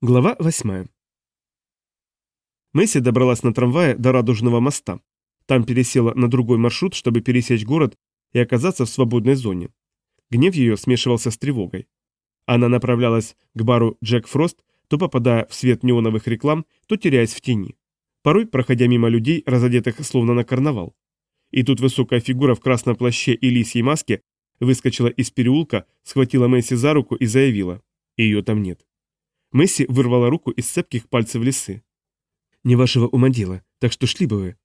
Глава 8. Месси добралась на трамвае до Радужного моста. Там пересела на другой маршрут, чтобы пересечь город и оказаться в свободной зоне. Гнев ее смешивался с тревогой. Она направлялась к бару «Джек Фрост», то попадая в свет неоновых реклам, то теряясь в тени. Порой, проходя мимо людей, разодетых словно на карнавал. И тут высокая фигура в красном плаще и лисьей маске выскочила из переулка, схватила Месси за руку и заявила. Ее там нет. Месси вырвала руку из цепких пальцев лисы. «Не вашего ума дело, так что шли бы вы».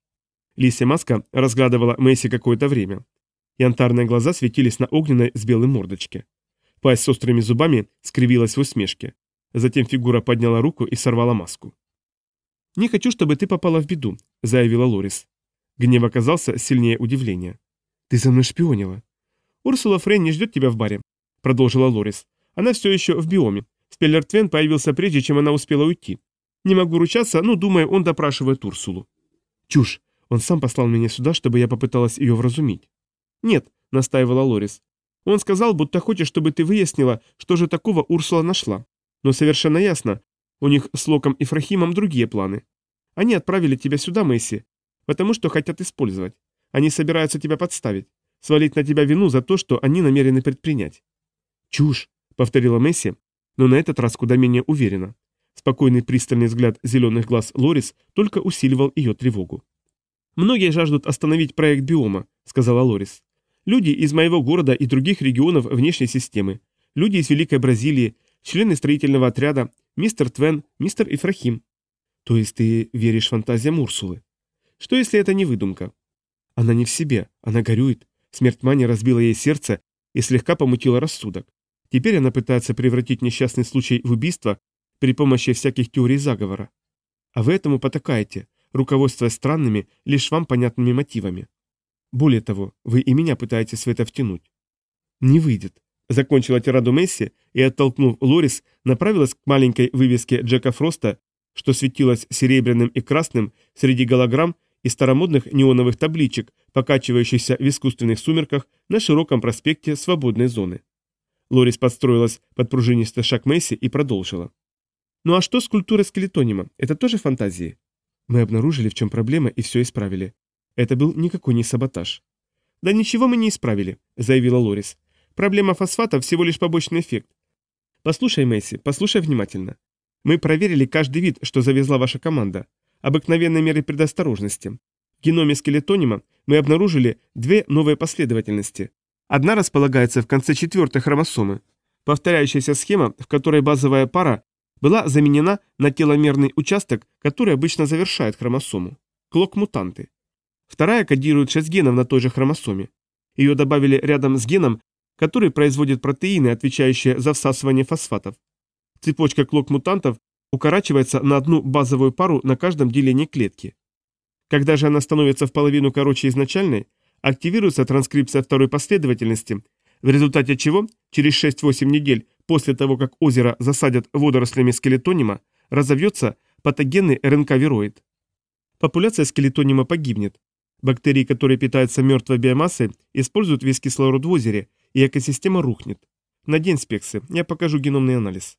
Лисья маска разглядывала Месси какое-то время. Янтарные глаза светились на огненной с белой мордочке. Пасть с острыми зубами скривилась в усмешке. Затем фигура подняла руку и сорвала маску. «Не хочу, чтобы ты попала в беду», — заявила Лорис. Гнев оказался сильнее удивления. «Ты за мной шпионила». «Урсула Фрейн не ждет тебя в баре», — продолжила Лорис. «Она все еще в биоме, Спеллер Твен появился прежде, чем она успела уйти. Не могу ручаться, но, думаю, он допрашивает Урсулу. Чушь. Он сам послал меня сюда, чтобы я попыталась ее вразумить. Нет, настаивала Лорис. Он сказал, будто хочет, чтобы ты выяснила, что же такого Урсула нашла. Но совершенно ясно, у них с Локом и Фрахимом другие планы. Они отправили тебя сюда, Месси, потому что хотят использовать. Они собираются тебя подставить, свалить на тебя вину за то, что они намерены предпринять. Чушь, повторила Месси, но на этот раз куда менее уверенно. Спокойный пристальный взгляд зеленых глаз Лорис только усиливал ее тревогу. «Многие жаждут остановить проект биома», — сказала Лорис. «Люди из моего города и других регионов внешней системы, люди из Великой Бразилии, члены строительного отряда, мистер Твен, мистер Ифрахим». «То есть ты веришь фантазиям Урсулы?» «Что если это не выдумка?» «Она не в себе, она горюет. Смерть Мани разбила ей сердце и слегка помутила рассудок. Теперь она пытается превратить несчастный случай в убийство при помощи всяких теорий заговора. А вы этому потакаете, руководствуясь странными, лишь вам понятными мотивами. Более того, вы и меня пытаетесь в это втянуть. Не выйдет. Закончила тираду Месси и, оттолкнув Лорис, направилась к маленькой вывеске Джека Фроста, что светилась серебряным и красным среди голограмм и старомодных неоновых табличек, покачивающихся в искусственных сумерках на широком проспекте свободной зоны. Лорис подстроилась под пружинистый шаг Месси и продолжила. «Ну а что с культурой скелетонима? Это тоже фантазии?» Мы обнаружили, в чем проблема, и все исправили. Это был никакой не саботаж. «Да ничего мы не исправили», — заявила Лорис. «Проблема фосфата всего лишь побочный эффект. Послушай, Месси, послушай внимательно. Мы проверили каждый вид, что завезла ваша команда. Обыкновенные меры предосторожности. В геноме скелетонима мы обнаружили две новые последовательности. Одна располагается в конце четвертой хромосомы. Повторяющаяся схема, в которой базовая пара была заменена на теломерный участок, который обычно завершает хромосому. Клок-мутанты. Вторая кодирует 6 генов на той же хромосоме. Ее добавили рядом с геном, который производит протеины, отвечающие за всасывание фосфатов. Цепочка клок-мутантов укорачивается на одну базовую пару на каждом делении клетки. Когда же она становится в половину короче изначальной, активируется транскрипция второй последовательности, в результате чего через 6-8 недель после того, как озеро засадят водорослями скелетонима, разовьется патогенный РНК-вироид. Популяция скелетонима погибнет. Бактерии, которые питаются мертвой биомассой, используют весь кислород в озере, и экосистема рухнет. Надень спексы, я покажу геномный анализ.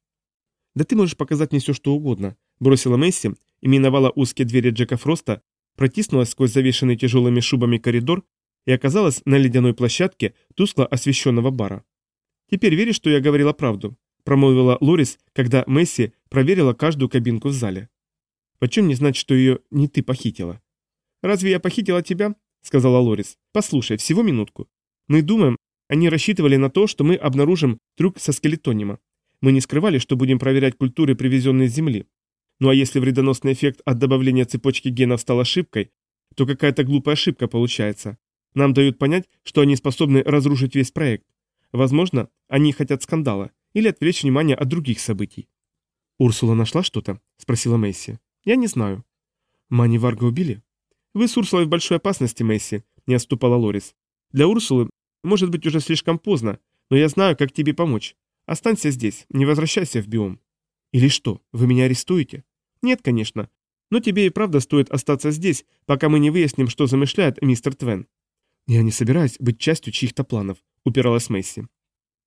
Да ты можешь показать мне все, что угодно, бросила Месси и миновала узкие двери Джека Фроста, протиснулась сквозь завешенный тяжелыми шубами коридор и оказалась на ледяной площадке тускло освещенного бара. «Теперь веришь, что я говорила правду?» – промолвила Лорис, когда Месси проверила каждую кабинку в зале. «Почем не знать, что ее не ты похитила?» «Разве я похитила тебя?» – сказала Лорис. «Послушай, всего минутку. Мы думаем, они рассчитывали на то, что мы обнаружим трюк со скелетонима. Мы не скрывали, что будем проверять культуры, привезенные с Земли. Ну а если вредоносный эффект от добавления цепочки генов стал ошибкой, то какая-то глупая ошибка получается. Нам дают понять, что они способны разрушить весь проект. Возможно, они хотят скандала или отвлечь внимание от других событий. «Урсула нашла что-то?» – спросила Месси. «Я не знаю». «Мани Варга убили?» «Вы с Урсулой в большой опасности, Месси», – не отступала Лорис. «Для Урсулы может быть уже слишком поздно, но я знаю, как тебе помочь. Останься здесь, не возвращайся в биом». «Или что, вы меня арестуете?» «Нет, конечно. Но тебе и правда стоит остаться здесь, пока мы не выясним, что замышляет мистер Твен. «Я не собираюсь быть частью чьих-то планов», — упиралась Месси.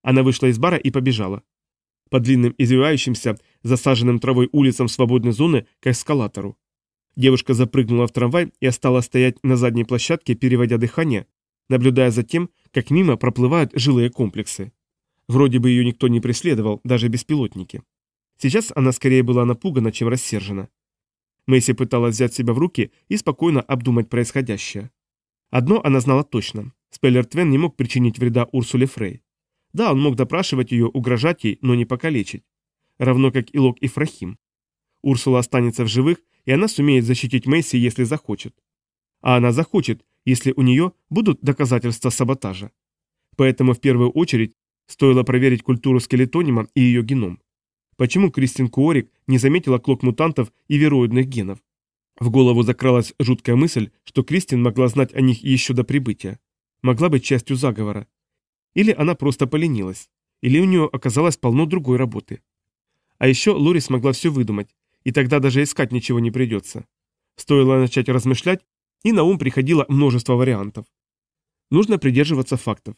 Она вышла из бара и побежала. По длинным извивающимся, засаженным травой улицам свободной зоны к эскалатору. Девушка запрыгнула в трамвай и осталась стоять на задней площадке, переводя дыхание, наблюдая за тем, как мимо проплывают жилые комплексы. Вроде бы ее никто не преследовал, даже беспилотники. Сейчас она скорее была напугана, чем рассержена. Мэйси пыталась взять себя в руки и спокойно обдумать происходящее. Одно она знала точно. Спеллер Твен не мог причинить вреда Урсуле Фрей. Да, он мог допрашивать ее, угрожать ей, но не покалечить. Равно как и Лок и Фрахим. Урсула останется в живых, и она сумеет защитить Мэйси, если захочет. А она захочет, если у нее будут доказательства саботажа. Поэтому в первую очередь стоило проверить культуру скелетонима и ее геном. Почему Кристин Куорик не заметила клок мутантов и вероидных генов? В голову закралась жуткая мысль, что Кристин могла знать о них еще до прибытия. Могла быть частью заговора. Или она просто поленилась. Или у нее оказалось полно другой работы. А еще Лори смогла все выдумать, и тогда даже искать ничего не придется. Стоило начать размышлять, и на ум приходило множество вариантов. Нужно придерживаться фактов.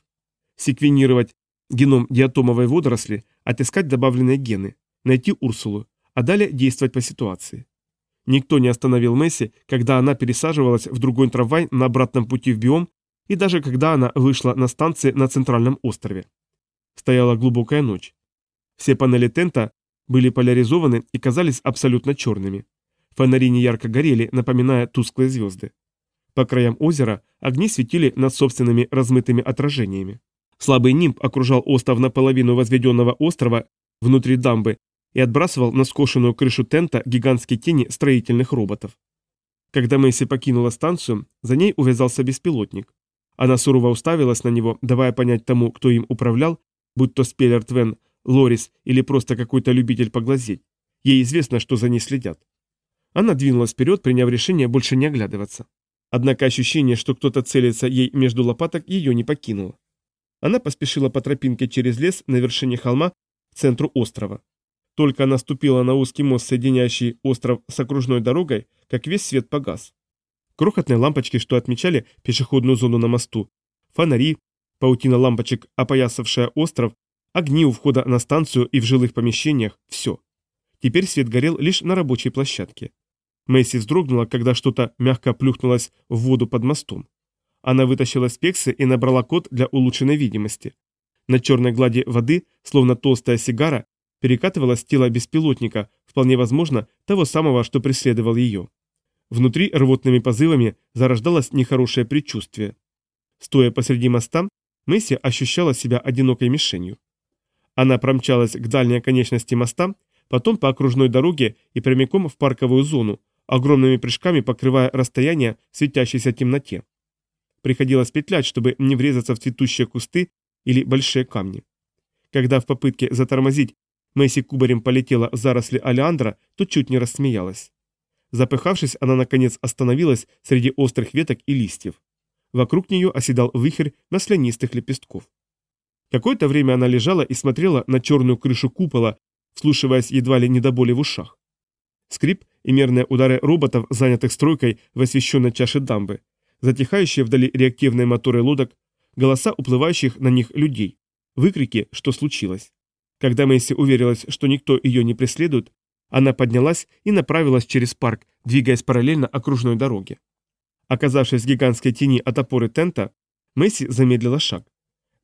Секвенировать геном диатомовой водоросли, отыскать добавленные гены, найти Урсулу, а далее действовать по ситуации. Никто не остановил Месси, когда она пересаживалась в другой трамвай на обратном пути в биом и даже когда она вышла на станции на центральном острове. Стояла глубокая ночь. Все панели тента были поляризованы и казались абсолютно черными. Фонари неярко горели, напоминая тусклые звезды. По краям озера огни светили над собственными размытыми отражениями. Слабый нимб окружал остров наполовину возведенного острова внутри дамбы и отбрасывал на скошенную крышу тента гигантские тени строительных роботов. Когда Мэйси покинула станцию, за ней увязался беспилотник. Она сурово уставилась на него, давая понять тому, кто им управлял, будь то Спеллер Твен Лорис или просто какой-то любитель поглазеть. Ей известно, что за ней следят. Она двинулась вперед, приняв решение больше не оглядываться. Однако ощущение, что кто-то целится ей между лопаток, ее не покинуло. Она поспешила по тропинке через лес на вершине холма к центру острова. Только она ступила на узкий мост, соединяющий остров с окружной дорогой, как весь свет погас. Крохотные лампочки, что отмечали пешеходную зону на мосту, фонари, паутина лампочек, опоясавшая остров, Огни у входа на станцию и в жилых помещениях – все. Теперь свет горел лишь на рабочей площадке. Мэйси вздрогнула, когда что-то мягко плюхнулось в воду под мостом. Она вытащила спексы и набрала код для улучшенной видимости. На черной глади воды, словно толстая сигара, перекатывалось тело беспилотника, вполне возможно, того самого, что преследовал ее. Внутри рвотными позывами зарождалось нехорошее предчувствие. Стоя посреди моста, Месси ощущала себя одинокой мишенью. Она промчалась к дальней оконечности моста, потом по окружной дороге и прямиком в парковую зону, огромными прыжками покрывая расстояние в светящейся темноте. Приходилось петлять, чтобы не врезаться в цветущие кусты или большие камни. Когда в попытке затормозить Мэйси кубарем полетела в заросли Алеандра, то чуть не рассмеялась. Запыхавшись, она наконец остановилась среди острых веток и листьев. Вокруг нее оседал вихрь маслянистых лепестков. Какое-то время она лежала и смотрела на черную крышу купола, вслушиваясь едва ли не до боли в ушах. Скрип и мерные удары роботов, занятых стройкой в освещенной чаше дамбы, затихающие вдали реактивные моторы лодок, голоса уплывающих на них людей, выкрики «Что случилось?». Когда Мэйси уверилась, что никто ее не преследует, она поднялась и направилась через парк, двигаясь параллельно окружной дороге. Оказавшись в гигантской тени от опоры тента, Мэйси замедлила шаг.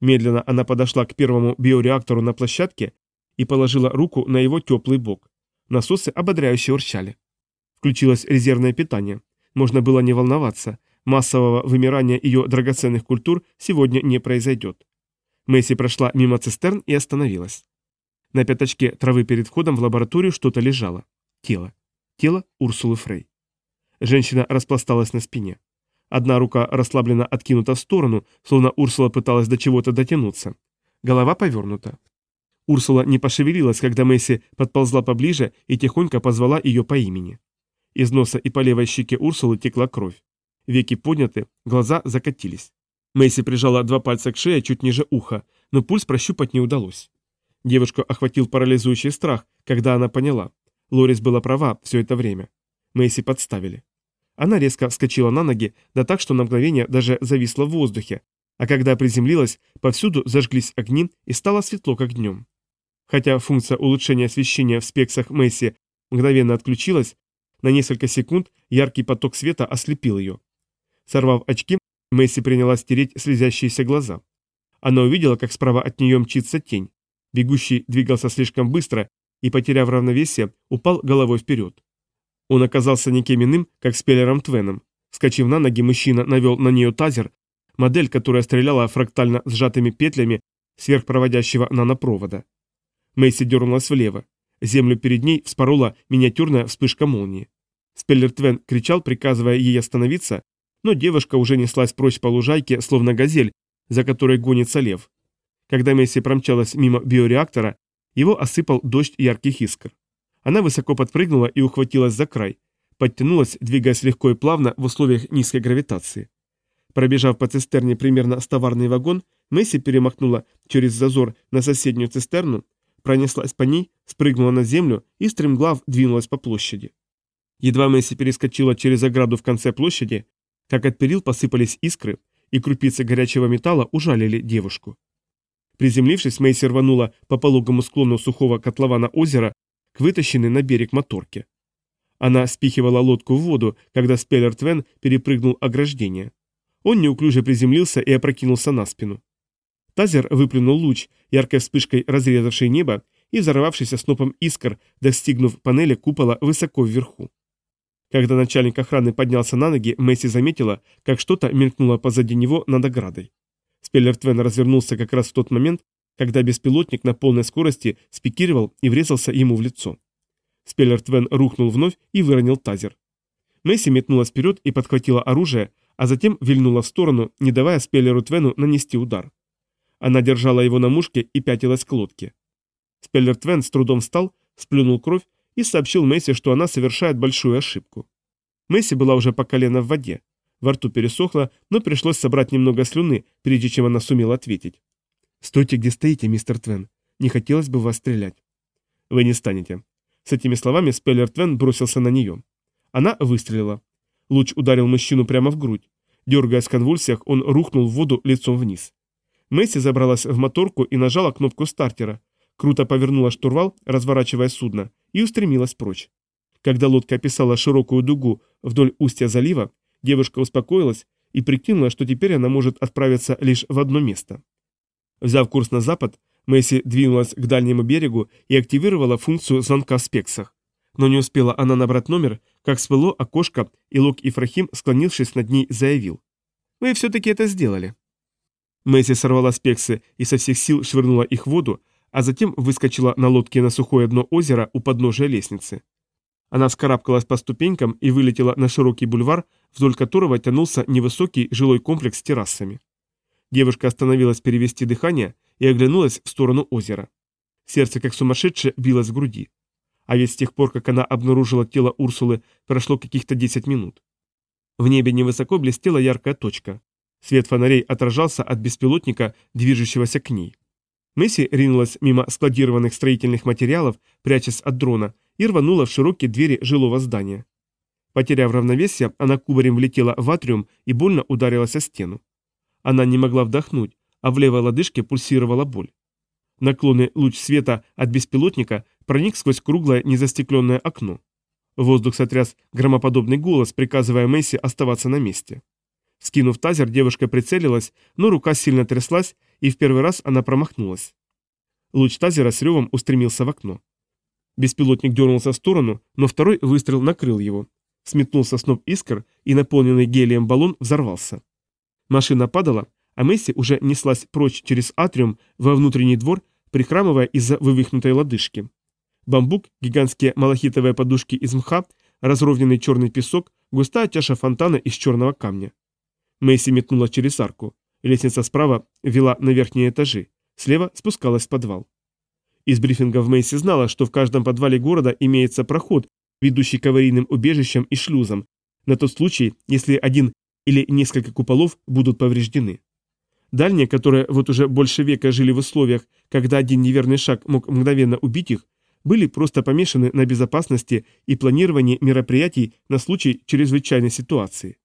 Медленно она подошла к первому биореактору на площадке и положила руку на его теплый бок. Насосы ободряюще урчали. Включилось резервное питание. Можно было не волноваться. Массового вымирания ее драгоценных культур сегодня не произойдет. Месси прошла мимо цистерн и остановилась. На пятачке травы перед входом в лабораторию что-то лежало. Тело. Тело Урсулы Фрей. Женщина распласталась на спине. Одна рука расслабленно откинута в сторону, словно Урсула пыталась до чего-то дотянуться. Голова повернута. Урсула не пошевелилась, когда Месси подползла поближе и тихонько позвала ее по имени. Из носа и по левой щеке Урсулы текла кровь. Веки подняты, глаза закатились. Мэйси прижала два пальца к шее чуть ниже уха, но пульс прощупать не удалось. Девушку охватил парализующий страх, когда она поняла. Лорис была права все это время. Мэйси подставили. Она резко вскочила на ноги, да так, что на мгновение даже зависла в воздухе, а когда приземлилась, повсюду зажглись огни и стало светло, как днем. Хотя функция улучшения освещения в спексах Месси мгновенно отключилась, на несколько секунд яркий поток света ослепил ее. Сорвав очки, Месси принялась стереть слезящиеся глаза. Она увидела, как справа от нее мчится тень. Бегущий двигался слишком быстро и, потеряв равновесие, упал головой вперед. Он оказался никем иным, как спеллером Твеном. Скочив на ноги, мужчина навел на нее тазер, модель, которая стреляла фрактально сжатыми петлями сверхпроводящего нанопровода. Мэйси дернулась влево. Землю перед ней вспорола миниатюрная вспышка молнии. Спеллер Твен кричал, приказывая ей остановиться, но девушка уже неслась прочь по лужайке, словно газель, за которой гонится лев. Когда Месси промчалась мимо биореактора, его осыпал дождь ярких искр. Она высоко подпрыгнула и ухватилась за край, подтянулась, двигаясь легко и плавно в условиях низкой гравитации. Пробежав по цистерне примерно с товарный вагон, Месси перемахнула через зазор на соседнюю цистерну, пронеслась по ней, спрыгнула на землю и стремглав двинулась по площади. Едва Месси перескочила через ограду в конце площади, как от перил посыпались искры, и крупицы горячего металла ужалили девушку. Приземлившись, Мейси рванула по пологому склону сухого котлована озера к вытащенной на берег моторке. Она спихивала лодку в воду, когда Спеллер Твен перепрыгнул ограждение. Он неуклюже приземлился и опрокинулся на спину. Тазер выплюнул луч, яркой вспышкой разрезавший небо и взорвавшийся снопом искр, достигнув панели купола высоко вверху. Когда начальник охраны поднялся на ноги, Месси заметила, как что-то мелькнуло позади него над оградой. Спеллер Твен развернулся как раз в тот момент, когда беспилотник на полной скорости спикировал и врезался ему в лицо. Спеллер Твен рухнул вновь и выронил тазер. Месси метнулась вперед и подхватила оружие, а затем вильнула в сторону, не давая Спеллеру Твену нанести удар. Она держала его на мушке и пятилась к лодке. Спеллер Твен с трудом встал, сплюнул кровь и сообщил Месси, что она совершает большую ошибку. Месси была уже по колено в воде. Во рту пересохло, но пришлось собрать немного слюны, прежде чем она сумела ответить. «Стойте, где стоите, мистер Твен. Не хотелось бы вас стрелять». «Вы не станете». С этими словами Спеллер Твен бросился на нее. Она выстрелила. Луч ударил мужчину прямо в грудь. Дергаясь в конвульсиях, он рухнул в воду лицом вниз. Месси забралась в моторку и нажала кнопку стартера. Круто повернула штурвал, разворачивая судно, и устремилась прочь. Когда лодка описала широкую дугу вдоль устья залива, девушка успокоилась и прикинула, что теперь она может отправиться лишь в одно место. Взяв курс на запад, Месси двинулась к дальнему берегу и активировала функцию звонка в спексах. Но не успела она набрать номер, как свело окошко, и Лок Ифрахим, склонившись над ней, заявил. «Вы все-таки это сделали». Месси сорвала спексы и со всех сил швырнула их в воду, а затем выскочила на лодке на сухое дно озера у подножия лестницы. Она вскарабкалась по ступенькам и вылетела на широкий бульвар, вдоль которого тянулся невысокий жилой комплекс с террасами. Девушка остановилась перевести дыхание и оглянулась в сторону озера. Сердце, как сумасшедшее, билось в груди. А ведь с тех пор, как она обнаружила тело Урсулы, прошло каких-то 10 минут. В небе невысоко блестела яркая точка. Свет фонарей отражался от беспилотника, движущегося к ней. Месси ринулась мимо складированных строительных материалов, прячась от дрона, и рванула в широкие двери жилого здания. Потеряв равновесие, она кубарем влетела в атриум и больно ударилась о стену. Она не могла вдохнуть, а в левой лодыжке пульсировала боль. Наклонный луч света от беспилотника проник сквозь круглое незастекленное окно. Воздух сотряс громоподобный голос, приказывая Месси оставаться на месте. Скинув тазер, девушка прицелилась, но рука сильно тряслась, и в первый раз она промахнулась. Луч тазера с ревом устремился в окно. Беспилотник дернулся в сторону, но второй выстрел накрыл его. Сметнулся сноп искр, и наполненный гелием баллон взорвался. Машина падала, а Месси уже неслась прочь через атриум во внутренний двор, прихрамывая из-за вывихнутой лодыжки. Бамбук, гигантские малахитовые подушки из мха, разровненный черный песок, густая чаша фонтана из черного камня. Месси метнула через арку. Лестница справа вела на верхние этажи, слева спускалась в подвал. Из брифингов Мэйси знала, что в каждом подвале города имеется проход, ведущий к аварийным убежищам и шлюзам, на тот случай, если один или несколько куполов будут повреждены. Дальние, которые вот уже больше века жили в условиях, когда один неверный шаг мог мгновенно убить их, были просто помешаны на безопасности и планировании мероприятий на случай чрезвычайной ситуации.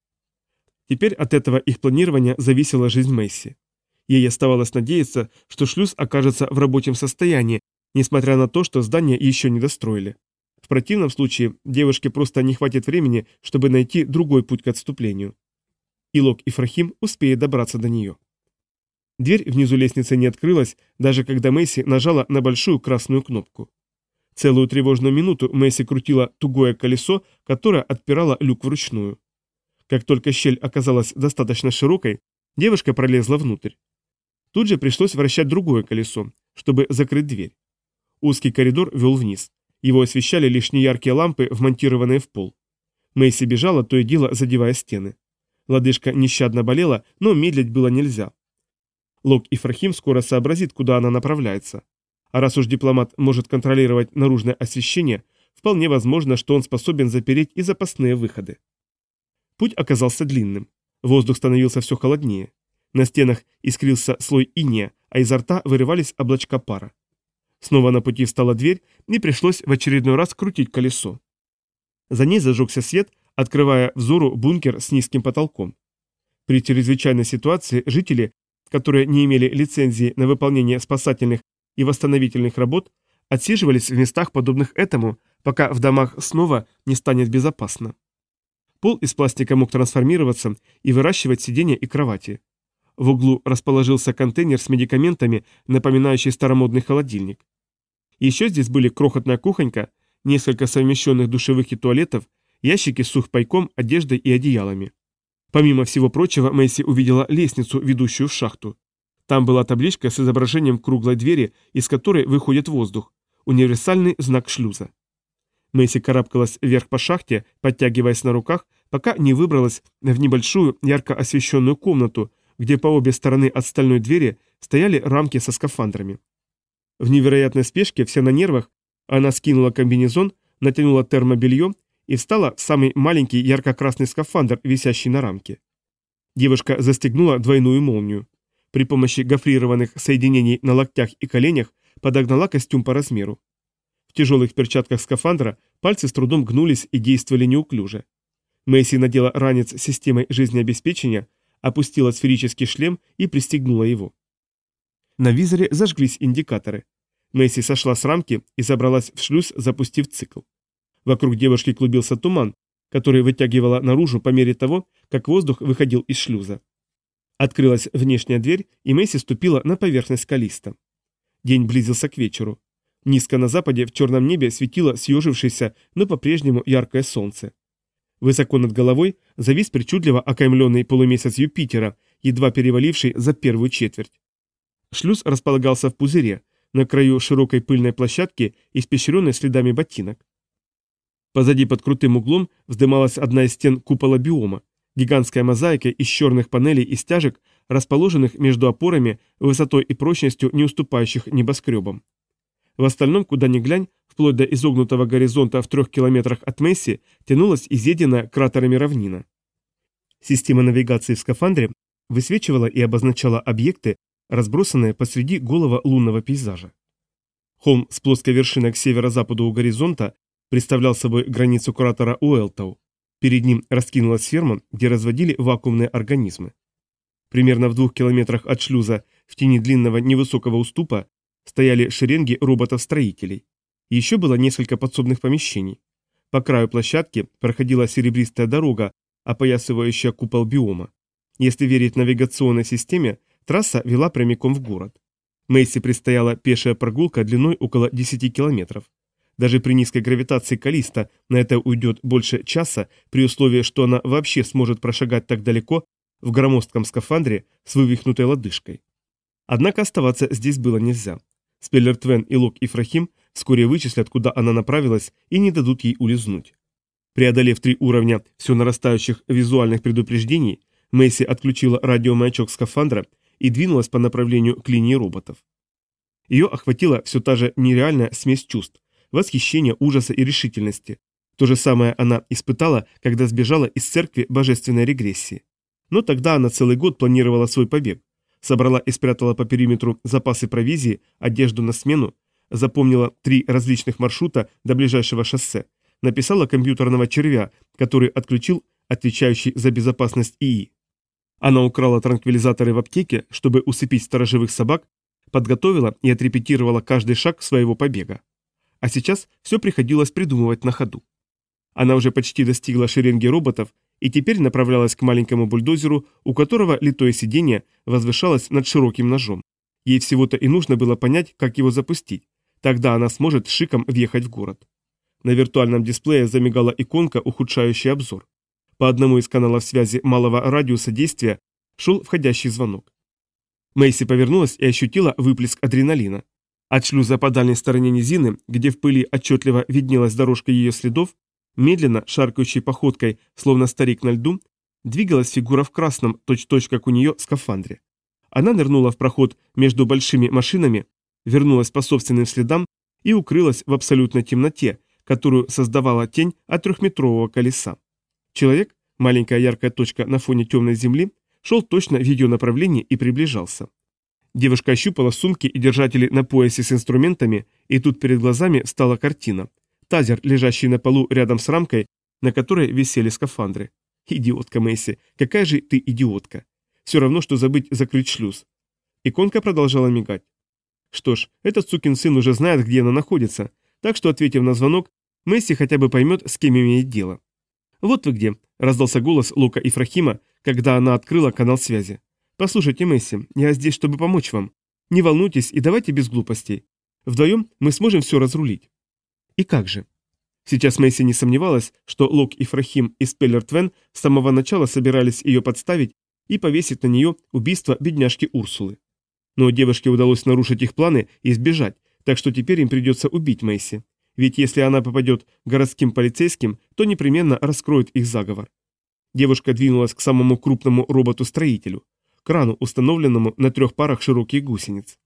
Теперь от этого их планирования зависела жизнь Месси. Ей оставалось надеяться, что шлюз окажется в рабочем состоянии, несмотря на то, что здание еще не достроили. В противном случае девушке просто не хватит времени, чтобы найти другой путь к отступлению. Илок и Фрахим успеют добраться до нее. Дверь внизу лестницы не открылась, даже когда Мэйси нажала на большую красную кнопку. Целую тревожную минуту Мэйси крутила тугое колесо, которое отпирало люк вручную. Как только щель оказалась достаточно широкой, девушка пролезла внутрь. Тут же пришлось вращать другое колесо, чтобы закрыть дверь. Узкий коридор вел вниз. Его освещали лишь неяркие лампы, вмонтированные в пол. Мэйси бежала, то и дело задевая стены. Лодыжка нещадно болела, но медлить было нельзя. Лок и Фрахим скоро сообразит, куда она направляется. А раз уж дипломат может контролировать наружное освещение, вполне возможно, что он способен запереть и запасные выходы. Путь оказался длинным. Воздух становился все холоднее. На стенах искрился слой иния, а изо рта вырывались облачка пара. Снова на пути встала дверь, и пришлось в очередной раз крутить колесо. За ней зажегся свет, открывая взору бункер с низким потолком. При чрезвычайной ситуации жители, которые не имели лицензии на выполнение спасательных и восстановительных работ, отсиживались в местах, подобных этому, пока в домах снова не станет безопасно. Пол из пластика мог трансформироваться и выращивать сиденья и кровати. В углу расположился контейнер с медикаментами, напоминающий старомодный холодильник. Еще здесь были крохотная кухонька, несколько совмещенных душевых и туалетов, ящики с сухпайком, одеждой и одеялами. Помимо всего прочего, Мэйси увидела лестницу, ведущую в шахту. Там была табличка с изображением круглой двери, из которой выходит воздух. Универсальный знак шлюза. Мэйси карабкалась вверх по шахте, подтягиваясь на руках, пока не выбралась в небольшую, ярко освещенную комнату, где по обе стороны от стальной двери стояли рамки со скафандрами. В невероятной спешке, вся на нервах, она скинула комбинезон, натянула термобелье и встала в самый маленький ярко-красный скафандр, висящий на рамке. Девушка застегнула двойную молнию. При помощи гофрированных соединений на локтях и коленях подогнала костюм по размеру. В тяжелых перчатках скафандра пальцы с трудом гнулись и действовали неуклюже. Мэйси надела ранец с системой жизнеобеспечения, опустила сферический шлем и пристегнула его. На визоре зажглись индикаторы. Мэйси сошла с рамки и забралась в шлюз, запустив цикл. Вокруг девушки клубился туман, который вытягивала наружу по мере того, как воздух выходил из шлюза. Открылась внешняя дверь, и Мэйси ступила на поверхность Калиста. День близился к вечеру. Низко на западе в черном небе светило съежившееся, но по-прежнему яркое солнце. Высоко над головой завис причудливо окаймленный полумесяц Юпитера, едва переваливший за первую четверть. Шлюз располагался в пузыре, на краю широкой пыльной площадки, испещренной следами ботинок. Позади под крутым углом вздымалась одна из стен купола биома, гигантская мозаика из черных панелей и стяжек, расположенных между опорами высотой и прочностью не уступающих небоскребам. В остальном, куда ни глянь, вплоть до изогнутого горизонта в трех километрах от Месси, тянулась изъеденная кратерами равнина. Система навигации в скафандре высвечивала и обозначала объекты, разбросанные посреди голого лунного пейзажа. Холм с плоской вершиной к северо-западу у горизонта представлял собой границу кратера Уэлтау. Перед ним раскинулась ферма, где разводили вакуумные организмы. Примерно в двух километрах от шлюза, в тени длинного невысокого уступа, стояли шеренги роботов-строителей. Еще было несколько подсобных помещений. По краю площадки проходила серебристая дорога, опоясывающая купол биома. Если верить навигационной системе, трасса вела прямиком в город. Мэйси предстояла пешая прогулка длиной около 10 километров. Даже при низкой гравитации Калиста на это уйдет больше часа, при условии, что она вообще сможет прошагать так далеко в громоздком скафандре с вывихнутой лодыжкой. Однако оставаться здесь было нельзя. Спеллер Твен и Лок Ифрахим вскоре вычислят, куда она направилась, и не дадут ей улизнуть. Преодолев три уровня все нарастающих визуальных предупреждений, Мэйси отключила радиомаячок скафандра и двинулась по направлению к линии роботов. Ее охватила все та же нереальная смесь чувств, восхищения, ужаса и решительности. То же самое она испытала, когда сбежала из церкви божественной регрессии. Но тогда она целый год планировала свой побег. Собрала и спрятала по периметру запасы провизии, одежду на смену, запомнила три различных маршрута до ближайшего шоссе, написала компьютерного червя, который отключил отвечающий за безопасность ИИ. Она украла транквилизаторы в аптеке, чтобы усыпить сторожевых собак, подготовила и отрепетировала каждый шаг своего побега. А сейчас все приходилось придумывать на ходу. Она уже почти достигла шеренги роботов и теперь направлялась к маленькому бульдозеру, у которого литое сиденье возвышалось над широким ножом. Ей всего-то и нужно было понять, как его запустить. Тогда она сможет шиком въехать в город. На виртуальном дисплее замигала иконка, ухудшающая обзор. По одному из каналов связи малого радиуса действия шел входящий звонок. Мэйси повернулась и ощутила выплеск адреналина. От шлюза по дальней стороне низины, где в пыли отчетливо виднелась дорожка ее следов, медленно, шаркающей походкой, словно старик на льду, двигалась фигура в красном, точь-точь как у нее, скафандре. Она нырнула в проход между большими машинами, вернулась по собственным следам и укрылась в абсолютной темноте, которую создавала тень от трехметрового колеса. Человек, маленькая яркая точка на фоне темной земли, шел точно в ее направлении и приближался. Девушка ощупала сумки и держатели на поясе с инструментами, и тут перед глазами стала картина. Тазер, лежащий на полу рядом с рамкой, на которой висели скафандры. Идиотка, Мэйси, какая же ты идиотка. Все равно, что забыть закрыть шлюз. Иконка продолжала мигать. Что ж, этот сукин сын уже знает, где она находится, так что, ответив на звонок, Месси хотя бы поймет, с кем имеет дело. «Вот вы где», — раздался голос Лука Ифрахима, когда она открыла канал связи. «Послушайте, Месси, я здесь, чтобы помочь вам. Не волнуйтесь и давайте без глупостей. Вдвоем мы сможем все разрулить». «И как же?» Сейчас Месси не сомневалась, что Лук Ифрахим и Спеллер Твен с самого начала собирались ее подставить и повесить на нее убийство бедняжки Урсулы. Но девушке удалось нарушить их планы и сбежать, так что теперь им придется убить Мэйси. Ведь если она попадет городским полицейским, то непременно раскроет их заговор. Девушка двинулась к самому крупному роботу-строителю, крану, установленному на трех парах широких гусениц.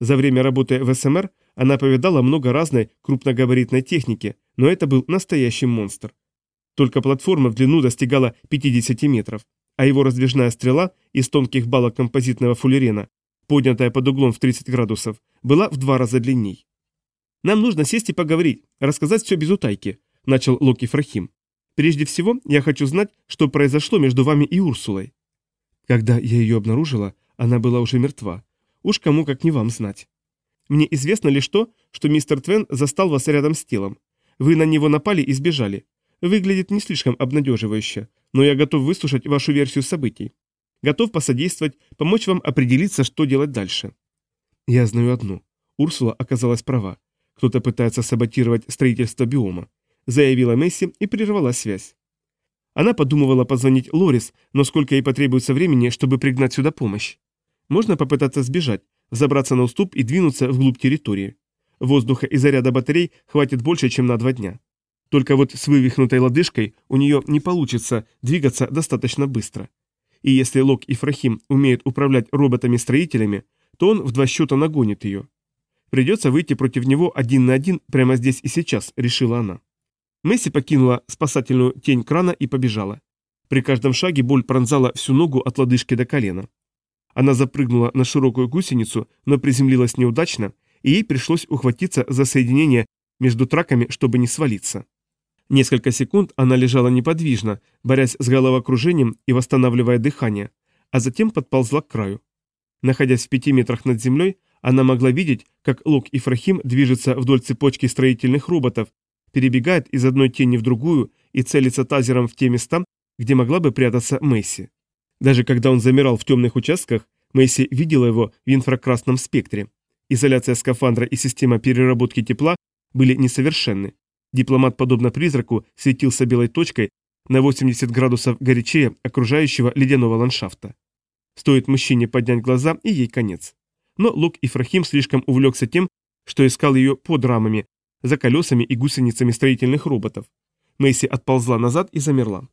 За время работы в СМР она повидала много разной крупногабаритной техники, но это был настоящий монстр. Только платформа в длину достигала 50 метров, а его раздвижная стрела из тонких балок композитного фуллерена, поднятая под углом в 30 градусов, была в два раза длинней. «Нам нужно сесть и поговорить, рассказать все без утайки», – начал Локи Фрахим. «Прежде всего, я хочу знать, что произошло между вами и Урсулой». Когда я ее обнаружила, она была уже мертва. Уж кому как не вам знать. Мне известно лишь то, что мистер Твен застал вас рядом с телом. Вы на него напали и сбежали. Выглядит не слишком обнадеживающе, но я готов выслушать вашу версию событий. Готов посодействовать, помочь вам определиться, что делать дальше. Я знаю одно. Урсула оказалась права. Кто-то пытается саботировать строительство биома, заявила Месси и прервала связь. Она подумывала позвонить Лорис, но сколько ей потребуется времени, чтобы пригнать сюда помощь. Можно попытаться сбежать, забраться на уступ и двинуться вглубь территории. Воздуха и заряда батарей хватит больше, чем на два дня. Только вот с вывихнутой лодыжкой у нее не получится двигаться достаточно быстро. И если Лок и Фрахим умеют управлять роботами-строителями, то он в два счета нагонит ее. Придется выйти против него один на один прямо здесь и сейчас, решила она. Месси покинула спасательную тень крана и побежала. При каждом шаге боль пронзала всю ногу от лодыжки до колена. Она запрыгнула на широкую гусеницу, но приземлилась неудачно, и ей пришлось ухватиться за соединение между траками, чтобы не свалиться. Несколько секунд она лежала неподвижно, борясь с головокружением и восстанавливая дыхание, а затем подползла к краю. Находясь в пяти метрах над землей, она могла видеть, как Лук и Фрахим движется вдоль цепочки строительных роботов, перебегает из одной тени в другую и целится тазером в те места, где могла бы прятаться Месси. Даже когда он замирал в темных участках, Месси видела его в инфракрасном спектре. Изоляция скафандра и система переработки тепла были несовершенны. Дипломат, подобно призраку, светился белой точкой на 80 градусов горячее окружающего ледяного ландшафта. Стоит мужчине поднять глаза, и ей конец. Но Лук Ифрахим слишком увлекся тем, что искал ее под рамами, за колесами и гусеницами строительных роботов. Мэйси отползла назад и замерла.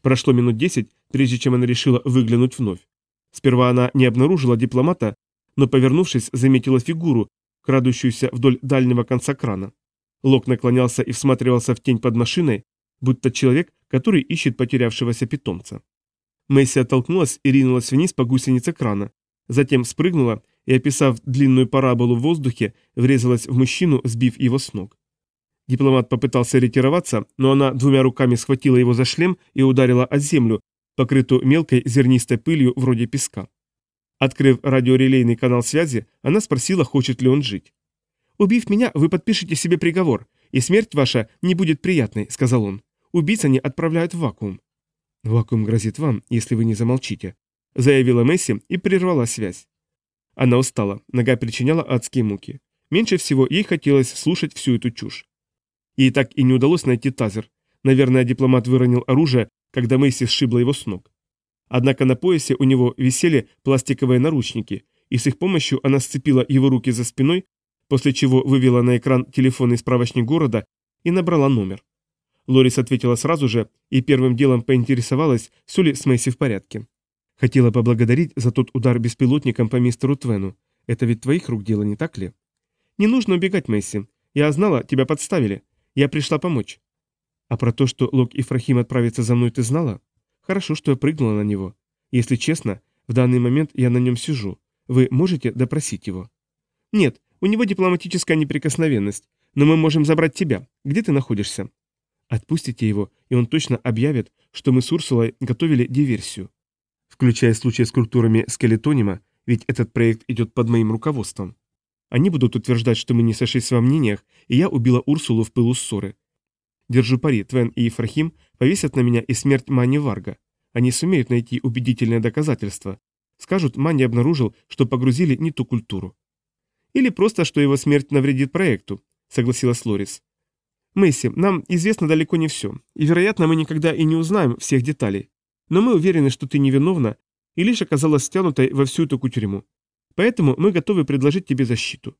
Прошло минут десять, прежде чем она решила выглянуть вновь. Сперва она не обнаружила дипломата, но, повернувшись, заметила фигуру, крадущуюся вдоль дальнего конца крана. Лок наклонялся и всматривался в тень под машиной, будто человек, который ищет потерявшегося питомца. Мэйси оттолкнулась и ринулась вниз по гусенице крана, затем спрыгнула и, описав длинную параболу в воздухе, врезалась в мужчину, сбив его с ног. Дипломат попытался ретироваться, но она двумя руками схватила его за шлем и ударила о землю, покрытую мелкой зернистой пылью вроде песка. Открыв радиорелейный канал связи, она спросила, хочет ли он жить. «Убив меня, вы подпишете себе приговор, и смерть ваша не будет приятной», — сказал он. «Убийц они отправляют в вакуум». «Вакуум грозит вам, если вы не замолчите», — заявила Месси и прервала связь. Она устала, нога причиняла адские муки. Меньше всего ей хотелось слушать всю эту чушь. Ей так и не удалось найти тазер. Наверное, дипломат выронил оружие, когда Мэйси сшибла его с ног. Однако на поясе у него висели пластиковые наручники, и с их помощью она сцепила его руки за спиной, после чего вывела на экран телефонный справочник города и набрала номер. Лорис ответила сразу же и первым делом поинтересовалась, все ли с Мэйси в порядке. Хотела поблагодарить за тот удар беспилотником по мистеру Твену. Это ведь твоих рук дело, не так ли? Не нужно убегать, Мэйси. Я знала, тебя подставили. Я пришла помочь. А про то, что Лок и Фрахим отправятся за мной, ты знала? Хорошо, что я прыгнула на него. Если честно, в данный момент я на нем сижу. Вы можете допросить его? Нет, у него дипломатическая неприкосновенность, но мы можем забрать тебя. Где ты находишься? Отпустите его, и он точно объявит, что мы с Урсулой готовили диверсию. Включая случай с культурами скелетонима, ведь этот проект идет под моим руководством. Они будут утверждать, что мы не сошлись во мнениях, и я убила Урсулу в пылу ссоры. Держу пари, Твен и Ефрахим повесят на меня и смерть Мани Варга. Они сумеют найти убедительное доказательство. Скажут, Мани обнаружил, что погрузили не ту культуру. Или просто, что его смерть навредит проекту, согласилась Лорис. Месси, нам известно далеко не все, и, вероятно, мы никогда и не узнаем всех деталей. Но мы уверены, что ты невиновна и лишь оказалась стянутой во всю эту кутерьму. Поэтому мы готовы предложить тебе защиту.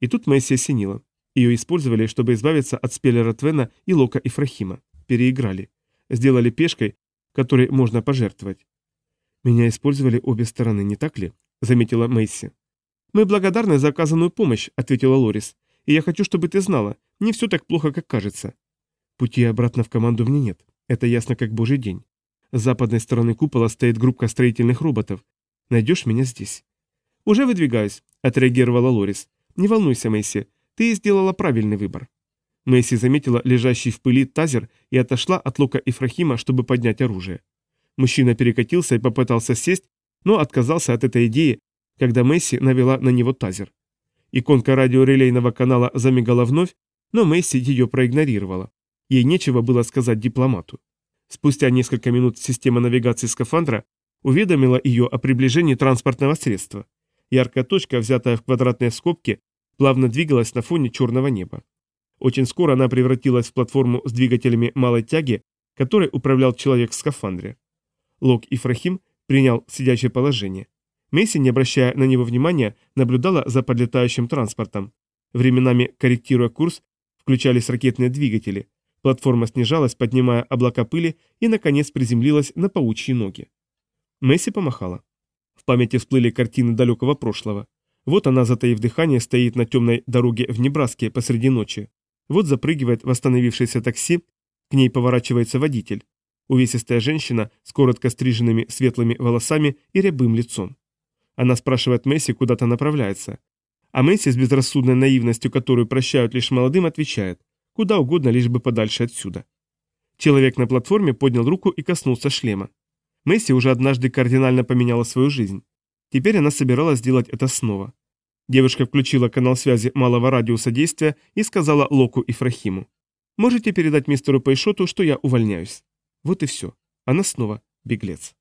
И тут Месси осенила. Ее использовали, чтобы избавиться от спеллера Твена и Лока и Фрахима. Переиграли. Сделали пешкой, которой можно пожертвовать. «Меня использовали обе стороны, не так ли?» — заметила Мэйси. «Мы благодарны за оказанную помощь», — ответила Лорис. «И я хочу, чтобы ты знала, не все так плохо, как кажется. Пути обратно в команду мне нет. Это ясно как божий день. С западной стороны купола стоит группа строительных роботов. Найдешь меня здесь?» «Уже выдвигаюсь», — отреагировала Лорис. «Не волнуйся, Мэйси. Ты сделала правильный выбор. Мэйси заметила лежащий в пыли тазер и отошла от Лока Ифрахима, чтобы поднять оружие. Мужчина перекатился и попытался сесть, но отказался от этой идеи, когда Мэйси навела на него тазер. Иконка радиорелейного канала замигала вновь, но Мэйси ее проигнорировала. Ей нечего было сказать дипломату. Спустя несколько минут система навигации скафандра уведомила ее о приближении транспортного средства. Яркая точка, взятая в квадратные скобки, плавно двигалась на фоне черного неба. Очень скоро она превратилась в платформу с двигателями малой тяги, которой управлял человек в скафандре. Лок Ифрахим принял сидячее положение. Месси, не обращая на него внимания, наблюдала за подлетающим транспортом. Временами, корректируя курс, включались ракетные двигатели. Платформа снижалась, поднимая облака пыли и, наконец, приземлилась на паучьи ноги. Месси помахала. В памяти всплыли картины далекого прошлого. Вот она, затаив дыхание, стоит на темной дороге в Небраске посреди ночи. Вот запрыгивает восстановившееся такси, к ней поворачивается водитель. Увесистая женщина с коротко стриженными светлыми волосами и рябым лицом. Она спрашивает Месси, куда-то направляется. А Месси с безрассудной наивностью, которую прощают лишь молодым, отвечает, куда угодно, лишь бы подальше отсюда. Человек на платформе поднял руку и коснулся шлема. Месси уже однажды кардинально поменяла свою жизнь. Теперь она собиралась сделать это снова. Девушка включила канал связи малого радиуса действия и сказала Локу и Фрахиму. «Можете передать мистеру Пейшоту, что я увольняюсь?» Вот и все. Она снова беглец.